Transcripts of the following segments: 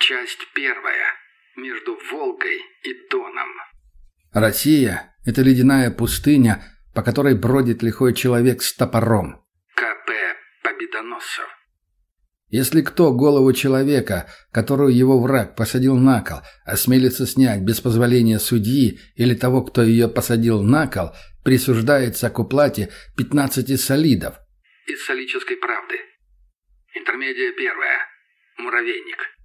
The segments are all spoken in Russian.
Часть первая. Между Волгой и Доном. Россия — это ледяная пустыня, по которой бродит лихой человек с топором. К.П. Победоносцев. Если кто голову человека, которую его враг посадил на кол, осмелится снять без позволения судьи или того, кто ее посадил на кол, присуждается к уплате 15 солидов. Из солической правды. Интермедия первая. Муравейник.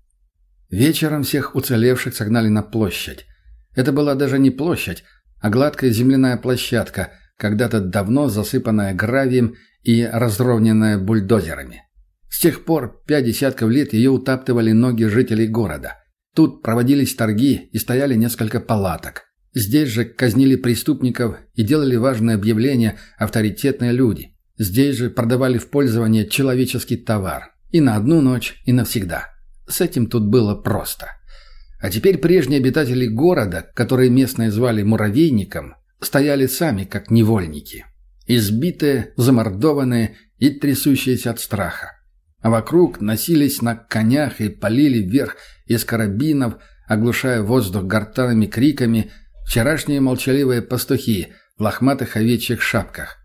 Вечером всех уцелевших согнали на площадь. Это была даже не площадь, а гладкая земляная площадка, когда-то давно засыпанная гравием и разровненная бульдозерами. С тех пор пять десятков лет ее утаптывали ноги жителей города. Тут проводились торги и стояли несколько палаток. Здесь же казнили преступников и делали важные объявления авторитетные люди. Здесь же продавали в пользование человеческий товар. И на одну ночь, и навсегда. С этим тут было просто. А теперь прежние обитатели города, которые местные звали Муравейником, стояли сами как невольники. Избитые, замордованные и трясущиеся от страха. А вокруг носились на конях и полили вверх из карабинов, оглушая воздух гортанными криками, вчерашние молчаливые пастухи в лохматых овечьих шапках.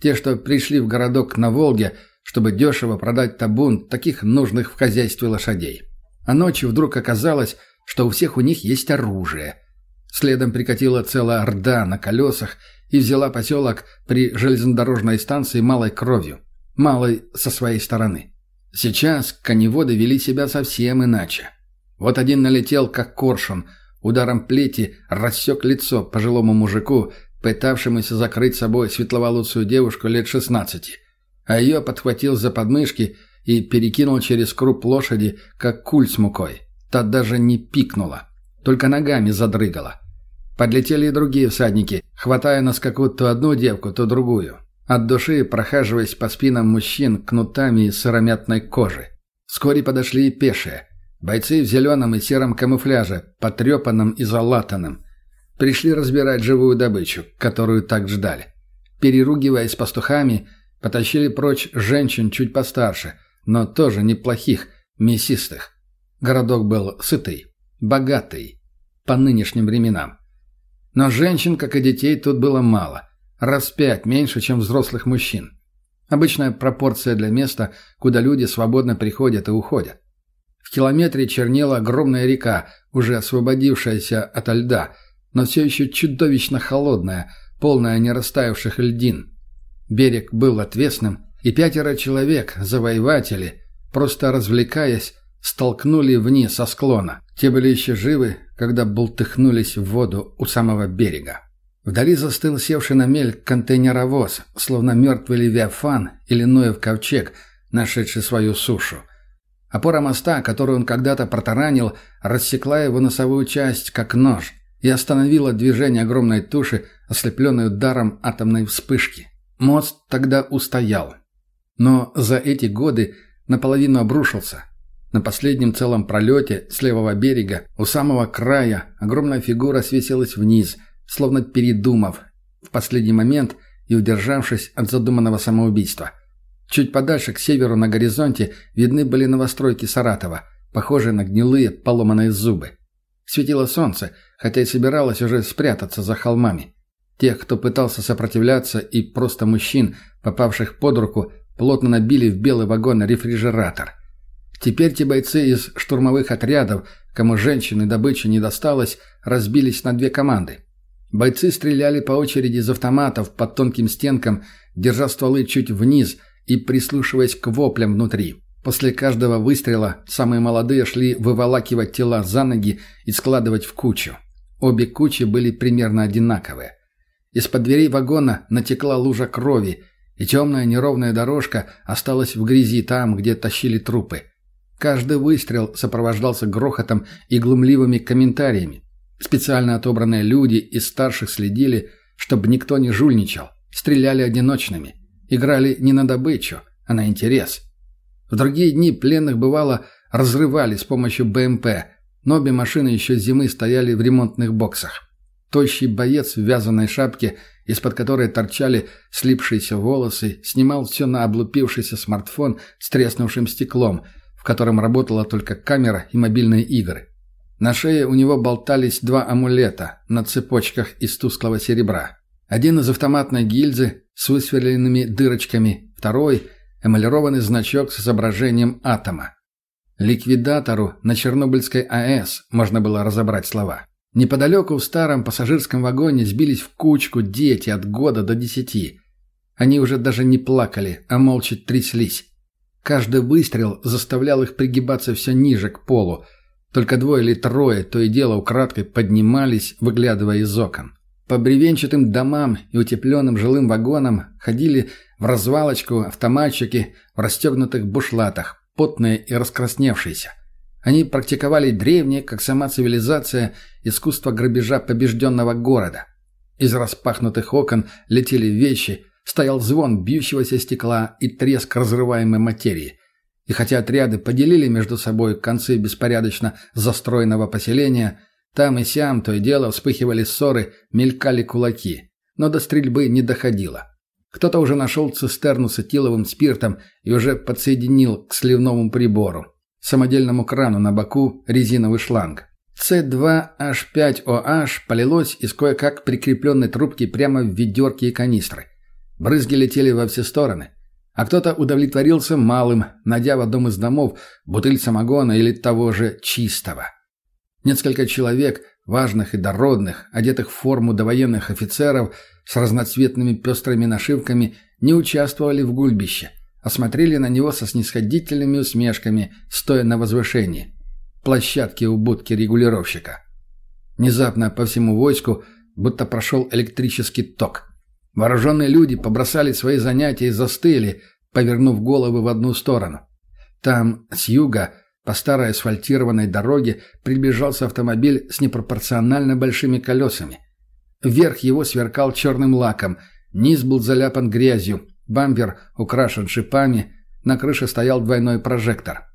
Те, что пришли в городок на Волге, чтобы дешево продать табун таких нужных в хозяйстве лошадей. А ночью вдруг оказалось, что у всех у них есть оружие. Следом прикатила целая орда на колесах и взяла поселок при железнодорожной станции малой кровью. Малой со своей стороны. Сейчас коневоды вели себя совсем иначе. Вот один налетел, как коршун, ударом плети рассек лицо пожилому мужику, пытавшемуся закрыть собой светловолосую девушку лет шестнадцати а ее подхватил за подмышки и перекинул через круп лошади, как куль с мукой. Та даже не пикнула, только ногами задрыгала. Подлетели и другие всадники, хватая на скаку то одну девку, то другую. От души прохаживаясь по спинам мужчин кнутами из сыромятной кожи. Вскоре подошли и пешие. Бойцы в зеленом и сером камуфляже, потрепанном и залатанном. Пришли разбирать живую добычу, которую так ждали. Переругиваясь с пастухами, Потащили прочь женщин чуть постарше, но тоже неплохих, мясистых. Городок был сытый, богатый, по нынешним временам. Но женщин, как и детей, тут было мало. Раз пять меньше, чем взрослых мужчин. Обычная пропорция для места, куда люди свободно приходят и уходят. В километре чернела огромная река, уже освободившаяся ото льда, но все еще чудовищно холодная, полная нерастаявших льдин. Берег был отвесным, и пятеро человек, завоеватели, просто развлекаясь, столкнули вниз со склона. Те были еще живы, когда бултыхнулись в воду у самого берега. Вдали застыл севший на мель контейнеровоз, словно мертвый левиафан или Ноев ковчег, нашедший свою сушу. Опора моста, которую он когда-то протаранил, рассекла его носовую часть, как нож, и остановила движение огромной туши, ослепленной ударом атомной вспышки. Мост тогда устоял. Но за эти годы наполовину обрушился. На последнем целом пролете с левого берега, у самого края, огромная фигура свесилась вниз, словно передумав, в последний момент и удержавшись от задуманного самоубийства. Чуть подальше, к северу на горизонте, видны были новостройки Саратова, похожие на гнилые поломанные зубы. Светило солнце, хотя и собиралось уже спрятаться за холмами. Тех, кто пытался сопротивляться, и просто мужчин, попавших под руку, плотно набили в белый вагон-рефрижератор. Теперь те бойцы из штурмовых отрядов, кому женщины добычи не досталось, разбились на две команды. Бойцы стреляли по очереди из автоматов под тонким стенкам, держа стволы чуть вниз и прислушиваясь к воплям внутри. После каждого выстрела самые молодые шли выволакивать тела за ноги и складывать в кучу. Обе кучи были примерно одинаковые. Из-под дверей вагона натекла лужа крови, и темная неровная дорожка осталась в грязи там, где тащили трупы. Каждый выстрел сопровождался грохотом и глумливыми комментариями. Специально отобранные люди из старших следили, чтобы никто не жульничал. Стреляли одиночными. Играли не на добычу, а на интерес. В другие дни пленных бывало разрывали с помощью БМП, но обе машины еще зимы стояли в ремонтных боксах. Тощий боец в вязаной шапке, из-под которой торчали слипшиеся волосы, снимал все на облупившийся смартфон с треснувшим стеклом, в котором работала только камера и мобильные игры. На шее у него болтались два амулета на цепочках из тусклого серебра. Один из автоматной гильзы с высверленными дырочками, второй – эмалированный значок с изображением атома. Ликвидатору на Чернобыльской АЭС можно было разобрать слова. Неподалеку в старом пассажирском вагоне сбились в кучку дети от года до десяти. Они уже даже не плакали, а молча тряслись. Каждый выстрел заставлял их пригибаться все ниже к полу. Только двое или трое то и дело украдкой поднимались, выглядывая из окон. По бревенчатым домам и утепленным жилым вагонам ходили в развалочку автоматчики в расстегнутых бушлатах, потные и раскрасневшиеся. Они практиковали древнее, как сама цивилизация, искусство грабежа побежденного города. Из распахнутых окон летели вещи, стоял звон бьющегося стекла и треск разрываемой материи. И хотя отряды поделили между собой концы беспорядочно застроенного поселения, там и сям то и дело вспыхивали ссоры, мелькали кулаки. Но до стрельбы не доходило. Кто-то уже нашел цистерну с этиловым спиртом и уже подсоединил к сливному прибору. Самодельному крану на боку резиновый шланг. С2H5OH полилось из кое-как прикрепленной трубки прямо в ведерки и канистры. Брызги летели во все стороны. А кто-то удовлетворился малым, найдя в одном из домов бутыль самогона или того же чистого. Несколько человек, важных и дородных, одетых в форму довоенных офицеров с разноцветными пестрыми нашивками, не участвовали в гульбище, а смотрели на него со снисходительными усмешками, стоя на возвышении. Площадке у будки регулировщика. Внезапно по всему войску будто прошел электрический ток. Вооруженные люди побросали свои занятия и застыли, повернув головы в одну сторону. Там, с юга, по старой асфальтированной дороге приближался автомобиль с непропорционально большими колесами. Верх его сверкал черным лаком, низ был заляпан грязью, бампер украшен шипами, на крыше стоял двойной прожектор.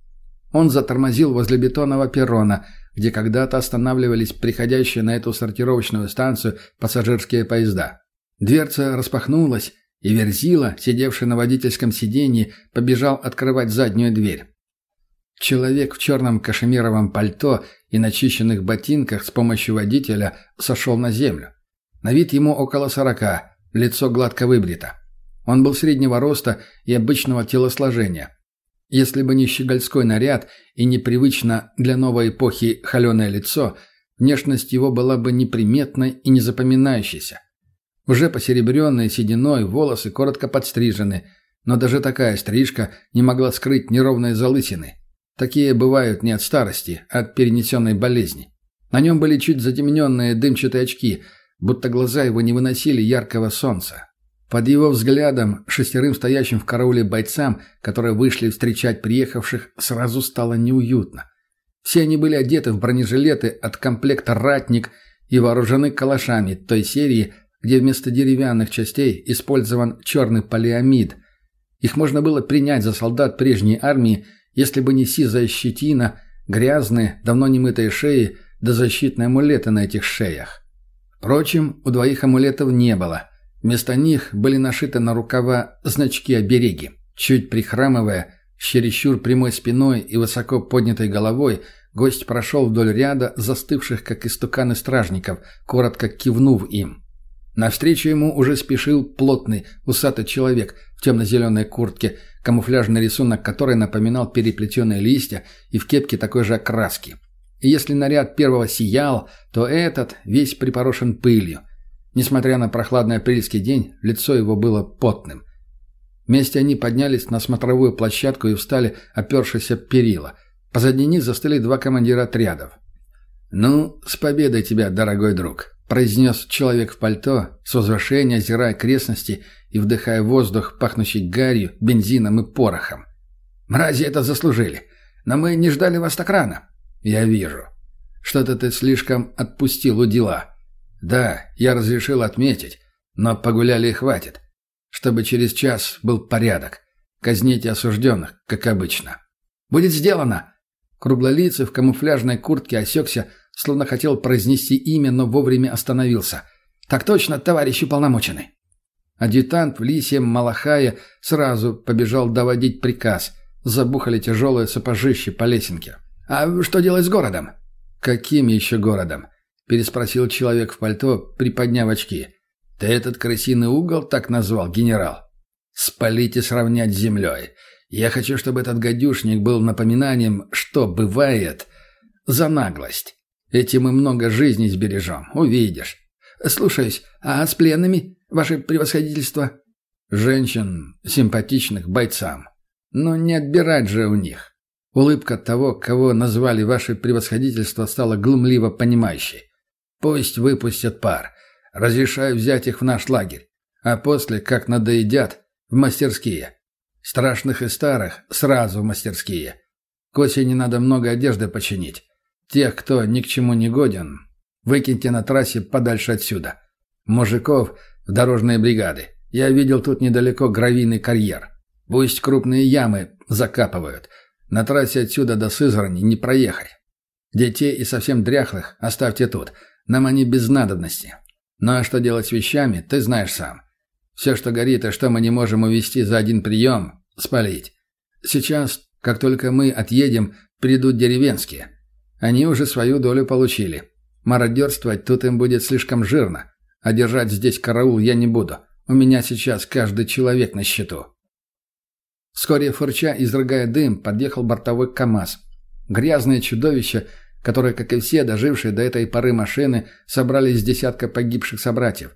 Он затормозил возле бетонного перрона, где когда-то останавливались приходящие на эту сортировочную станцию пассажирские поезда. Дверца распахнулась, и Верзила, сидевший на водительском сиденье, побежал открывать заднюю дверь. Человек в черном кашемировом пальто и начищенных ботинках с помощью водителя сошел на землю. На вид ему около сорока, лицо гладко выбрито. Он был среднего роста и обычного телосложения. Если бы не щегольской наряд и непривычно для новой эпохи холеное лицо, внешность его была бы неприметной и незапоминающейся. Уже посеребренные сединой, волосы коротко подстрижены, но даже такая стрижка не могла скрыть неровной залысины – Такие бывают не от старости, а от перенесенной болезни. На нем были чуть затемненные дымчатые очки, будто глаза его не выносили яркого солнца. Под его взглядом шестерым стоящим в карауле бойцам, которые вышли встречать приехавших, сразу стало неуютно. Все они были одеты в бронежилеты от комплекта «Ратник» и вооружены калашами той серии, где вместо деревянных частей использован черный полиамид. Их можно было принять за солдат прежней армии – если бы не сизая щетина, грязные, давно не мытые шеи, да защитные амулеты на этих шеях. Впрочем, у двоих амулетов не было. Вместо них были нашиты на рукава значки-обереги. Чуть прихрамывая, чересчур прямой спиной и высоко поднятой головой, гость прошел вдоль ряда застывших, как истуканы стражников, коротко кивнув им. Навстречу ему уже спешил плотный, усатый человек в темно-зеленой куртке, камуфляжный рисунок которой напоминал переплетенные листья и в кепке такой же окраски. И если наряд первого сиял, то этот весь припорошен пылью. Несмотря на прохладный апрельский день, лицо его было потным. Вместе они поднялись на смотровую площадку и встали, опершись об перила. Позади них застыли два командира отрядов. «Ну, с победой тебя, дорогой друг!» произнес человек в пальто, с возвышения озирая окрестности и вдыхая воздух, пахнущий гарью, бензином и порохом. «Мрази это заслужили, но мы не ждали вас так рано». «Я вижу. Что-то ты слишком отпустил у дела. Да, я разрешил отметить, но погуляли и хватит. Чтобы через час был порядок. Казните осужденных, как обычно». «Будет сделано!» Круглолицый в камуфляжной куртке осекся, словно хотел произнести имя, но вовремя остановился. «Так точно, товарищ уполномоченный!» Адъютант в лисьем Малахае сразу побежал доводить приказ. Забухали тяжелые сапожищи по лесенке. «А что делать с городом?» «Каким еще городом?» – переспросил человек в пальто, приподняв очки. «Ты этот крысиный угол так назвал, генерал?» «Спалить и сравнять с землей. Я хочу, чтобы этот гадюшник был напоминанием, что бывает за наглость. Этим мы много жизней сбережем, увидишь. Слушаюсь, а с пленными, ваше превосходительство?» «Женщин, симпатичных бойцам. Но не отбирать же у них. Улыбка того, кого назвали ваше превосходительство, стала глумливо понимающей. Пусть выпустят пар. Разрешаю взять их в наш лагерь. А после, как надоедят, в мастерские. Страшных и старых сразу в мастерские. К осени надо много одежды починить. Тех, кто ни к чему не годен, выкиньте на трассе подальше отсюда. Мужиков в дорожные бригады. Я видел тут недалеко гравийный карьер. Пусть крупные ямы закапывают. На трассе отсюда до Сызрани не проехать. Детей и совсем дряхлых оставьте тут. Нам они без надобности. Ну а что делать с вещами, ты знаешь сам. Все, что горит и что мы не можем увезти за один прием, спалить. Сейчас, как только мы отъедем, придут деревенские. Они уже свою долю получили. Мародерствовать тут им будет слишком жирно. А держать здесь караул я не буду. У меня сейчас каждый человек на счету. Вскоре фырча, изрыгая дым, подъехал бортовой КАМАЗ. Грязное чудовище, которое, как и все дожившие до этой поры машины, собрали из десятка погибших собратьев.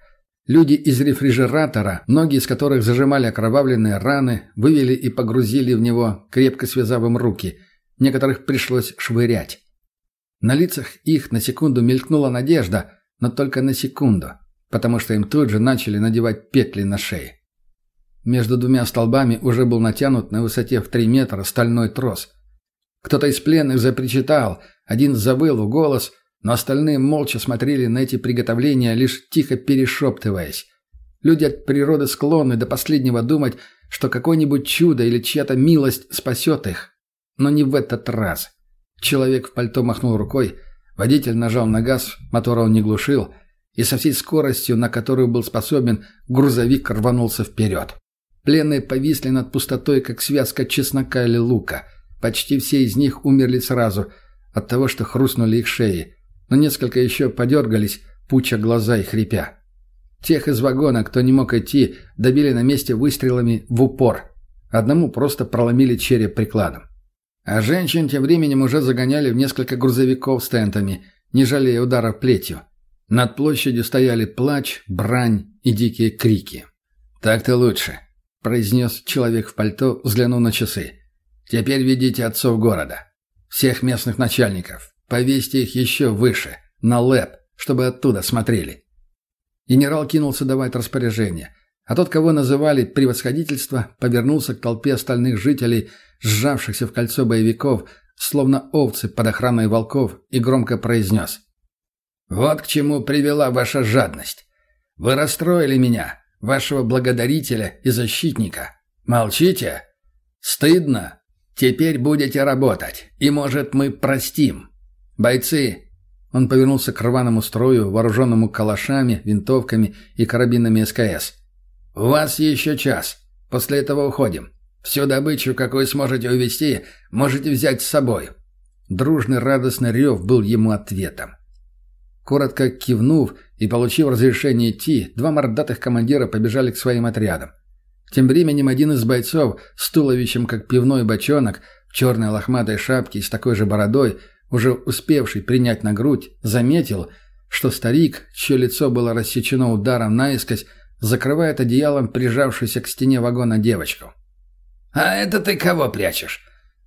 Люди из рефрижератора, многие из которых зажимали окровавленные раны, вывели и погрузили в него, крепко связав им руки. Некоторых пришлось швырять. На лицах их на секунду мелькнула надежда, но только на секунду, потому что им тут же начали надевать петли на шеи. Между двумя столбами уже был натянут на высоте в три метра стальной трос. Кто-то из пленных запричитал, один забыл в голос – но остальные молча смотрели на эти приготовления, лишь тихо перешептываясь. Люди от природы склонны до последнего думать, что какое-нибудь чудо или чья-то милость спасет их. Но не в этот раз. Человек в пальто махнул рукой, водитель нажал на газ, мотора он не глушил, и со всей скоростью, на которую был способен, грузовик рванулся вперед. Пленные повисли над пустотой, как связка чеснока или лука. Почти все из них умерли сразу, от того, что хрустнули их шеи но несколько еще подергались, пуча глаза и хрипя. Тех из вагона, кто не мог идти, добили на месте выстрелами в упор. Одному просто проломили череп прикладом. А женщин тем временем уже загоняли в несколько грузовиков с тентами, не жалея ударов плетью. Над площадью стояли плач, брань и дикие крики. «Так-то лучше», — произнес человек в пальто, взглянув на часы. «Теперь ведите отцов города. Всех местных начальников. Повесьте их еще выше, на лэп, чтобы оттуда смотрели. Генерал кинулся давать распоряжение, а тот, кого называли превосходительство, повернулся к толпе остальных жителей, сжавшихся в кольцо боевиков, словно овцы под охраной волков, и громко произнес. «Вот к чему привела ваша жадность. Вы расстроили меня, вашего благодарителя и защитника. Молчите? Стыдно? Теперь будете работать, и, может, мы простим». «Бойцы!» Он повернулся к рваному строю, вооруженному калашами, винтовками и карабинами СКС. «У вас еще час. После этого уходим. Всю добычу, какую сможете увезти, можете взять с собой». Дружный радостный рев был ему ответом. Коротко кивнув и получив разрешение идти, два мордатых командира побежали к своим отрядам. Тем временем один из бойцов с туловищем, как пивной бочонок, в черной лохматой шапке и с такой же бородой – уже успевший принять на грудь, заметил, что старик, чье лицо было рассечено ударом наискось, закрывает одеялом прижавшуюся к стене вагона девочку. «А это ты кого прячешь?»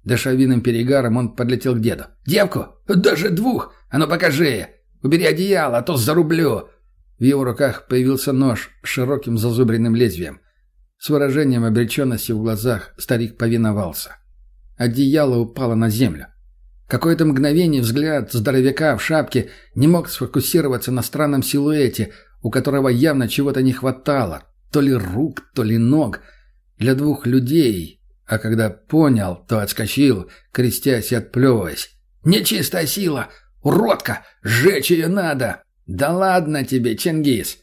Дыша перегаром, он подлетел к деду. «Девку? Даже двух! А ну покажи! Убери одеяло, а то зарублю!» В его руках появился нож с широким зазубренным лезвием. С выражением обреченности в глазах старик повиновался. Одеяло упало на землю. Какое-то мгновение взгляд здоровяка в шапке не мог сфокусироваться на странном силуэте, у которого явно чего-то не хватало, то ли рук, то ли ног, для двух людей, а когда понял, то отскочил, крестясь и отплевываясь. «Нечистая сила! Уродка! Сжечь ее надо!» «Да ладно тебе, Чингис!»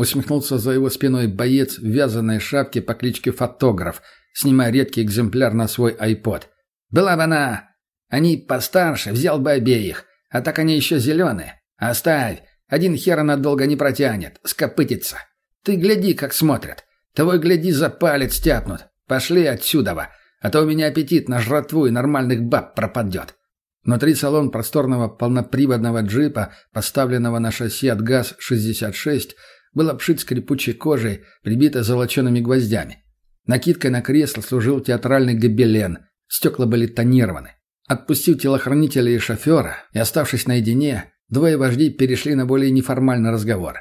Усмехнулся за его спиной боец в вязаной шапке по кличке Фотограф снимая редкий экземпляр на свой айпод. «Была бы она... Они постарше, взял бы обеих. А так они еще зеленые. Оставь. Один хер она долго не протянет. Скопытится. Ты гляди, как смотрят. Того гляди, за палец тяпнут. Пошли отсюда, а то у меня аппетит на жратву и нормальных баб пропадет. Внутри салон просторного полноприводного джипа, поставленного на шасси от ГАЗ-66, был обшит скрипучей кожей, прибито золочеными гвоздями. Накидкой на кресло служил театральный гобелен, стекла были тонированы. Отпустив телохранителя и шофера и оставшись наедине, двое вождей перешли на более неформальный разговор.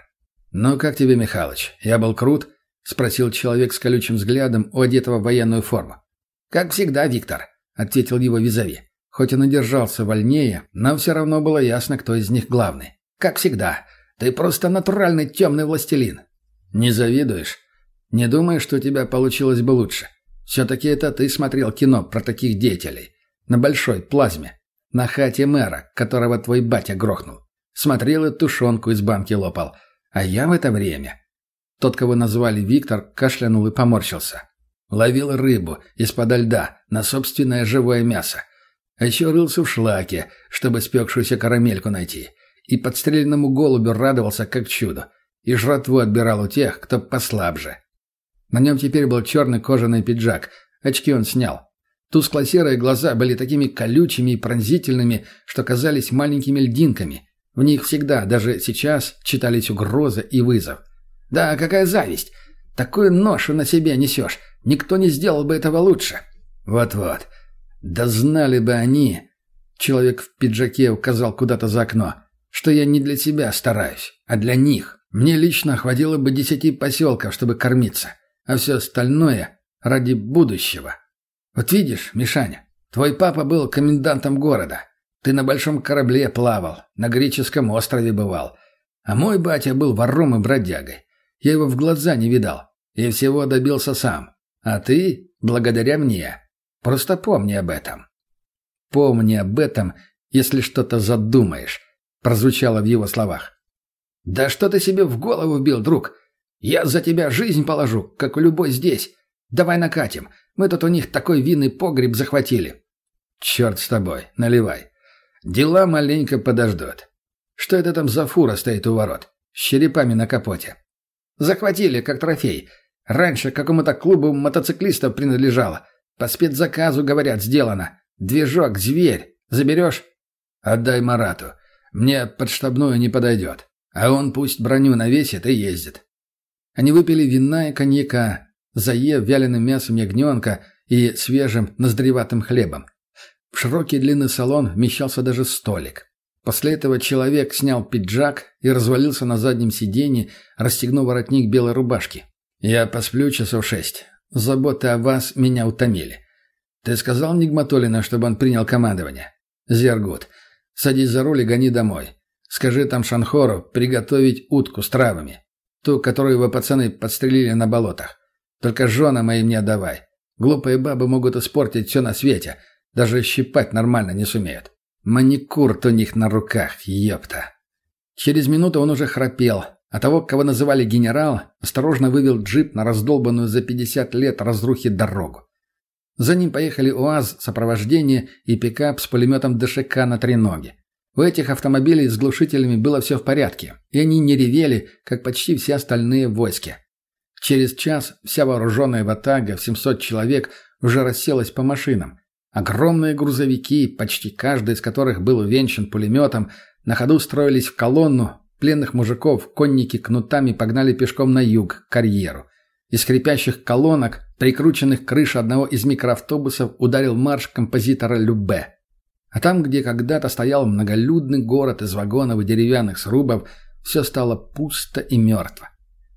«Ну как тебе, Михалыч? Я был крут?» — спросил человек с колючим взглядом, у одетого в военную форму. «Как всегда, Виктор», — ответил его визави. Хоть он и держался вольнее, но все равно было ясно, кто из них главный. «Как всегда. Ты просто натуральный темный властелин». «Не завидуешь? Не думаешь, что у тебя получилось бы лучше? Все-таки это ты смотрел кино про таких деятелей. На большой плазме. На хате мэра, которого твой батя грохнул. Смотрел и тушенку из банки лопал. А я в это время...» Тот, кого назвали Виктор, кашлянул и поморщился. Ловил рыбу из-под льда на собственное живое мясо. А еще рылся в шлаке, чтобы спекшуюся карамельку найти. И подстреленному голубю радовался как чудо. И жратву отбирал у тех, кто послабже. На нем теперь был черный кожаный пиджак. Очки он снял. Тускло-серые глаза были такими колючими и пронзительными, что казались маленькими льдинками. В них всегда, даже сейчас, читались угроза и вызов. «Да, какая зависть! Такую ношу на себе несешь! Никто не сделал бы этого лучше!» «Вот-вот. Да знали бы они, человек в пиджаке указал куда-то за окно, что я не для себя стараюсь, а для них. Мне лично хватило бы десяти поселков, чтобы кормиться, а все остальное ради будущего. Вот видишь, Мишаня, твой папа был комендантом города. Ты на большом корабле плавал, на греческом острове бывал. А мой батя был вором и бродягой. Я его в глаза не видал. И всего добился сам. А ты — благодаря мне. Просто помни об этом». «Помни об этом, если что-то задумаешь», — прозвучало в его словах. «Да что ты себе в голову вбил, друг? Я за тебя жизнь положу, как у любой здесь. Давай накатим. Мы тут у них такой винный погреб захватили». «Черт с тобой, наливай. Дела маленько подождут. Что это там за фура стоит у ворот? С черепами на капоте». «Захватили, как трофей. Раньше какому-то клубу мотоциклистов принадлежало. По спецзаказу, говорят, сделано. Движок, зверь. Заберешь? Отдай Марату. Мне под штабную не подойдет. А он пусть броню навесит и ездит. Они выпили вина и коньяка, заев вяленым мясом ягненка и свежим ноздреватым хлебом. В широкий длинный салон вмещался даже столик. После этого человек снял пиджак и развалился на заднем сиденье, расстегнув воротник белой рубашки. «Я посплю часов шесть. Заботы о вас меня утомили. Ты сказал Нигматулина, чтобы он принял командование? Зергут. Садись за руль и гони домой. Скажи там Шанхору приготовить утку с травами. Ту, которую вы, пацаны, подстрелили на болотах. Только женам моим не отдавай. Глупые бабы могут испортить все на свете. Даже щипать нормально не сумеют. Маникур у них на руках, ёпта. Через минуту он уже храпел, а того, кого называли генерал, осторожно вывел джип на раздолбанную за 50 лет разрухи дорогу. За ним поехали УАЗ, сопровождение и пикап с пулеметом ДШК на треноге. У этих автомобилей с глушителями было все в порядке, и они не ревели, как почти все остальные войски. Через час вся вооруженная ватага в 700 человек уже расселась по машинам. Огромные грузовики, почти каждый из которых был увенчан пулеметом, на ходу строились в колонну, Пленных мужиков конники кнутами погнали пешком на юг, к карьеру. Из скрипящих колонок, прикрученных к крыше одного из микроавтобусов, ударил марш композитора Любе. А там, где когда-то стоял многолюдный город из вагонов и деревянных срубов, все стало пусто и мертво.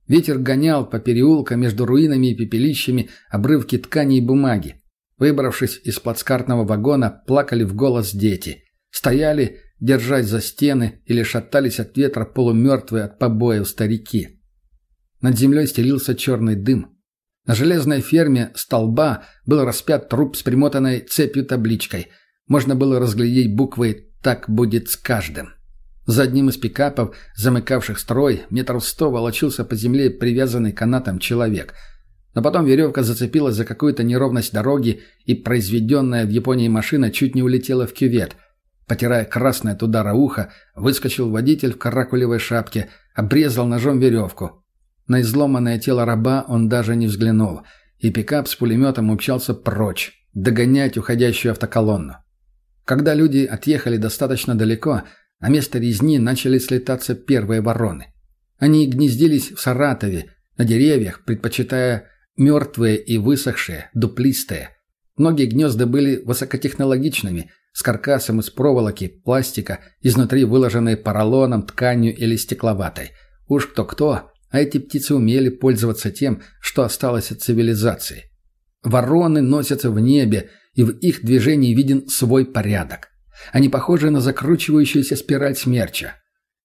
Ветер гонял по переулкам между руинами и пепелищами обрывки ткани и бумаги. Выбравшись из плацкартного вагона, плакали в голос дети. Стояли, держась за стены или шатались от ветра полумертвые от побоев старики. Над землей стелился черный дым. На железной ферме столба был распят труп с примотанной цепью табличкой. Можно было разглядеть буквы «Так будет с каждым». За одним из пикапов, замыкавших строй, метров сто волочился по земле привязанный канатом человек. Но потом веревка зацепилась за какую-то неровность дороги, и произведенная в Японии машина чуть не улетела в кювет. Потирая красное от удара ухо, выскочил водитель в каракулевой шапке, обрезал ножом веревку. На изломанное тело раба он даже не взглянул, и пикап с пулеметом умчался прочь, догонять уходящую автоколонну. Когда люди отъехали достаточно далеко, на место резни начали слетаться первые вороны. Они гнездились в Саратове, на деревьях, предпочитая мертвые и высохшие, дуплистые. Многие гнезда были высокотехнологичными, с каркасом из проволоки, пластика, изнутри выложенной поролоном, тканью или стекловатой. Уж кто-кто, а эти птицы умели пользоваться тем, что осталось от цивилизации. Вороны носятся в небе, и в их движении виден свой порядок. Они похожи на закручивающуюся спираль смерча.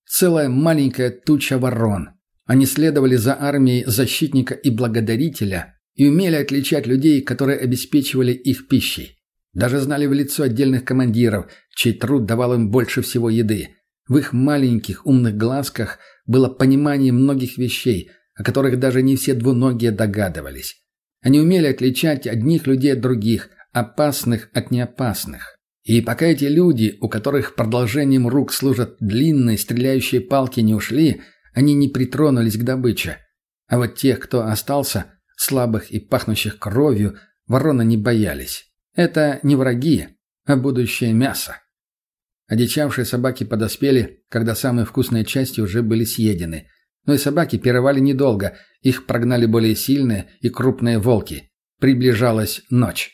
Целая маленькая туча ворон. Они следовали за армией защитника и благодарителя и умели отличать людей, которые обеспечивали их пищей. Даже знали в лицо отдельных командиров, чей труд давал им больше всего еды. В их маленьких умных глазках было понимание многих вещей, о которых даже не все двуногие догадывались. Они умели отличать одних людей от других, опасных от неопасных. И пока эти люди, у которых продолжением рук служат длинные стреляющие палки, не ушли, они не притронулись к добыче. А вот тех, кто остался, слабых и пахнущих кровью, ворона не боялись. Это не враги, а будущее мясо. Одичавшие собаки подоспели, когда самые вкусные части уже были съедены. Но и собаки пировали недолго, их прогнали более сильные и крупные волки. Приближалась ночь.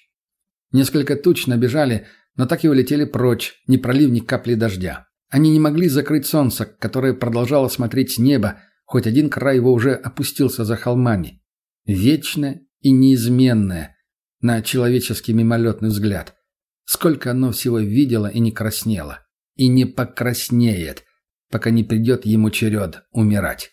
Несколько туч набежали, но так и улетели прочь, не пролив ни капли дождя. Они не могли закрыть солнце, которое продолжало смотреть с неба, хоть один край его уже опустился за холмами. Вечное и неизменное, на человеческий мимолетный взгляд. Сколько оно всего видело и не краснело. И не покраснеет, пока не придет ему черед умирать.